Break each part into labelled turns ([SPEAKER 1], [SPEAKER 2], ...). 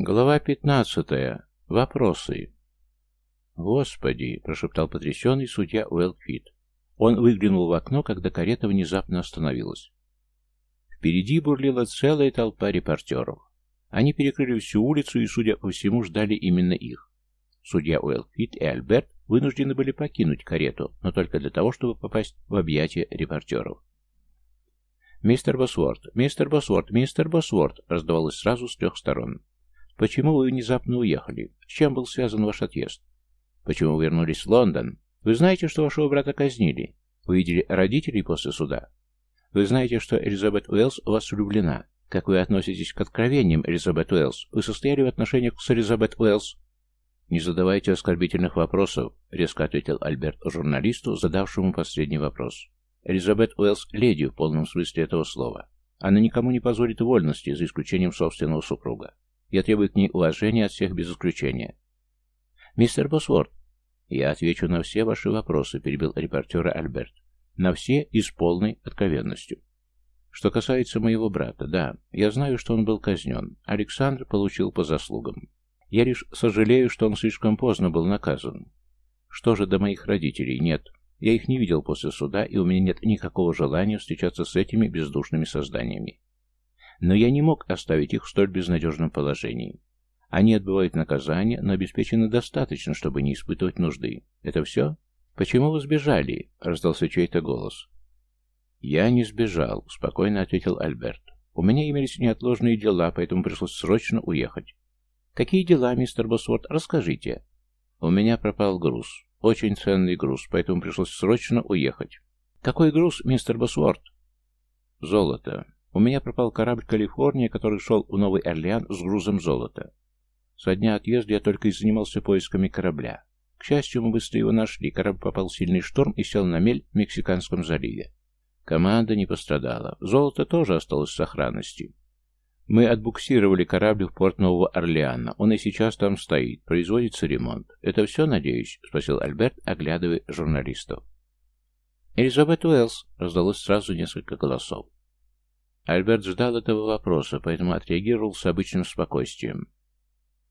[SPEAKER 1] Глава пятнадцатая. Вопросы. «Господи!» – прошептал потрясенный судья Уэлквит. Он выглянул в окно, когда карета внезапно остановилась. Впереди бурлила целая толпа репортеров. Они перекрыли всю улицу и, судя по всему, ждали именно их. Судья Уэлквит и Альберт вынуждены были покинуть карету, но только для того, чтобы попасть в объятия репортеров. «Мистер Босворд! Мистер Босворд! Мистер Босворд!» раздавалось сразу с трех сторон. «Почему вы внезапно уехали? С чем был связан ваш отъезд? Почему вернулись в Лондон? Вы знаете, что вашего брата казнили? Вы видели родителей после суда? Вы знаете, что Элизабет Уэллс у вас влюблена? Как вы относитесь к откровениям Элизабет Уэллс? Вы состояли в отношениях с Элизабет Уэллс?» «Не задавайте оскорбительных вопросов», — резко ответил Альберт журналисту, задавшему последний вопрос. Элизабет Уэллс – леди в полном смысле этого слова. Она никому не позволит вольности, за исключением собственного супруга. Я требую к ней уважения от всех без исключения. Мистер Босворд, я отвечу на все ваши вопросы, перебил репортера Альберт. На все и с полной откровенностью. Что касается моего брата, да, я знаю, что он был казнен. Александр получил по заслугам. Я лишь сожалею, что он слишком поздно был наказан. Что же до моих родителей? Нет, я их не видел после суда, и у меня нет никакого желания встречаться с этими бездушными созданиями. Но я не мог оставить их в столь безнадежном положении. Они отбывают наказание, но обеспечены достаточно, чтобы не испытывать нужды. Это все? Почему вы сбежали? Раздался чей-то голос. Я не сбежал, спокойно ответил Альберт. У меня имелись неотложные дела, поэтому пришлось срочно уехать. Какие дела, мистер Босворд? Расскажите. У меня пропал груз. Очень ценный груз, поэтому пришлось срочно уехать. Какой груз, мистер Босворд? Золото. У меня пропал корабль «Калифорния», который шел в Новый Орлеан с грузом золота. Со дня отъезда я только и занимался поисками корабля. К счастью, мы быстро его нашли. Корабль попал в сильный шторм и сел на мель в Мексиканском заливе. Команда не пострадала. Золото тоже осталось в сохранности. Мы отбуксировали корабль в порт Нового Орлеана. Он и сейчас там стоит. Производится ремонт. Это все, надеюсь? Спросил Альберт, оглядывая журналистов. Элизабет Уэллс. Раздалось сразу несколько голосов. Альберт ждал этого вопроса, поэтому отреагировал с обычным спокойствием.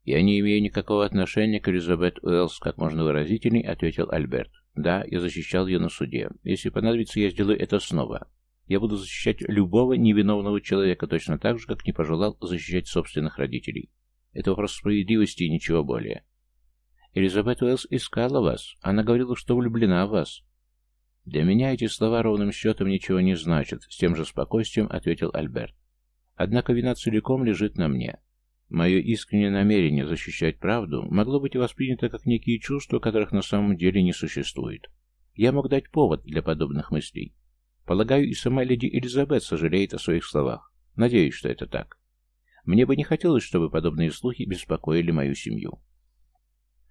[SPEAKER 1] «Я не имею никакого отношения к Элизабет Уэллс», как можно выразительней ответил Альберт. «Да, я защищал ее на суде. Если понадобится, я сделаю это снова. Я буду защищать любого невиновного человека точно так же, как не пожелал защищать собственных родителей. Это вопрос справедливости и ничего более. Элизабет Уэллс искала вас. Она говорила, что влюблена в вас. Для меня эти слова ровным счетом ничего не значат, с тем же спокойствием ответил Альберт. Однако вина целиком лежит на мне. Мое искреннее намерение защищать правду могло быть воспринято как некие чувства, которых на самом деле не существует. Я мог дать повод для подобных мыслей. Полагаю, и сама леди Элизабет сожалеет о своих словах. Надеюсь, что это так. Мне бы не хотелось, чтобы подобные слухи беспокоили мою семью.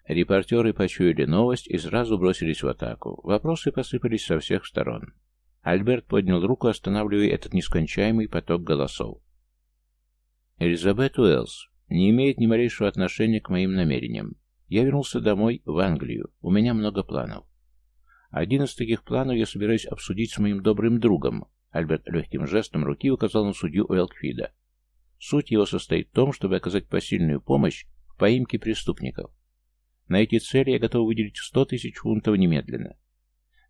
[SPEAKER 1] Репортеры почуяли новость и сразу бросились в атаку. Вопросы посыпались со всех сторон. Альберт поднял руку, останавливая этот нескончаемый поток голосов. Элизабет Уэллс не имеет ни малейшего отношения к моим намерениям. Я вернулся домой, в Англию. У меня много планов. Один из таких планов я собираюсь обсудить с моим добрым другом. Альберт легким жестом руки указал на судью Уэлкфида. Суть его состоит в том, чтобы оказать посильную помощь в поимке преступников. На эти цели я готов выделить 100 тысяч фунтов немедленно.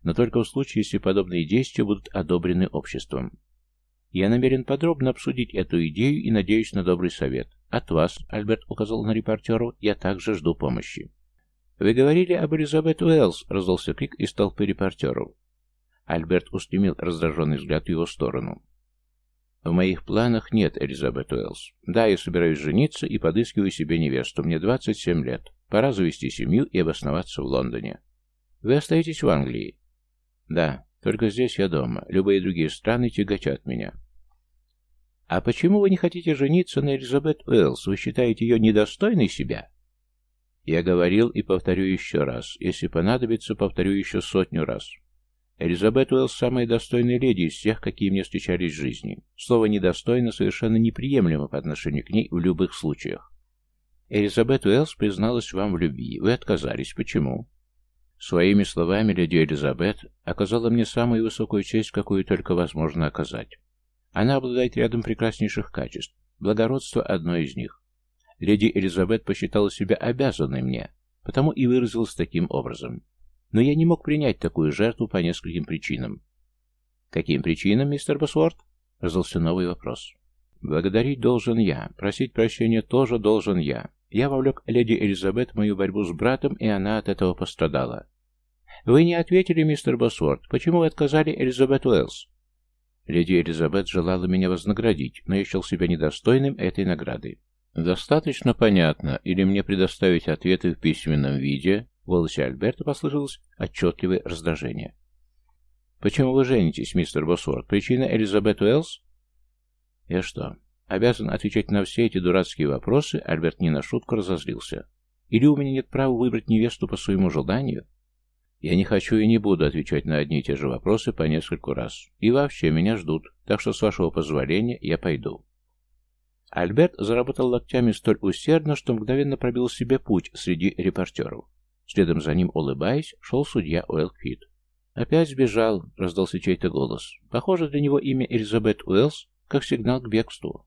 [SPEAKER 1] Но только в случае, если подобные действия будут одобрены обществом. Я намерен подробно обсудить эту идею и надеюсь на добрый совет. От вас, Альберт указал на репортеру, я также жду помощи. «Вы говорили об Элизабет Уэллс», — раздался крик из толпы репортеров. Альберт устремил раздраженный взгляд в его сторону. «В моих планах нет Элизабет Уэллс. Да, я собираюсь жениться и подыскиваю себе невесту. Мне 27 лет. Пора завести семью и обосноваться в Лондоне. Вы остаетесь в Англии?» «Да, только здесь я дома. Любые другие страны тяготят меня». «А почему вы не хотите жениться на Элизабет Уэллс? Вы считаете ее недостойной себя?» Я говорил и повторю еще раз. Если понадобится, повторю еще сотню раз. Элизабет Уэллс самая достойная леди из всех, какие мне встречались в жизни. Слово «недостойно» совершенно неприемлемо по отношению к ней в любых случаях. Элизабет Уэллс призналась вам в любви. Вы отказались. Почему? Своими словами, леди Элизабет оказала мне самую высокую честь, какую только возможно оказать. Она обладает рядом прекраснейших качеств. Благородство – одно из них. Леди Элизабет посчитала себя обязанной мне, потому и выразилась таким образом. Но я не мог принять такую жертву по нескольким причинам. «Каким причинам, мистер Босворд?» — раздался новый вопрос. «Благодарить должен я, просить прощения тоже должен я. Я вовлек леди Элизабет в мою борьбу с братом, и она от этого пострадала. Вы не ответили, мистер Босворд, почему вы отказали Элизабет Уэллс?» Леди Элизабет желала меня вознаградить, но я счел себя недостойным этой награды. «Достаточно понятно, или мне предоставить ответы в письменном виде?» В голосе Альберта послышалось отчетливое раздражение. «Почему вы женитесь, мистер Босворд? Причина Элизабет Уэллс?» «Я что, обязан отвечать на все эти дурацкие вопросы?» Альберт не на шутку разозлился. «Или у меня нет права выбрать невесту по своему желанию?» «Я не хочу и не буду отвечать на одни и те же вопросы по нескольку раз. И вообще, меня ждут, так что, с вашего позволения, я пойду». Альберт заработал локтями столь усердно, что мгновенно пробил себе путь среди репортеров. Следом за ним, улыбаясь, шел судья Уэлквит. «Опять сбежал», — раздался чей-то голос. «Похоже, для него имя Элизабет Уэллс как сигнал к бегству».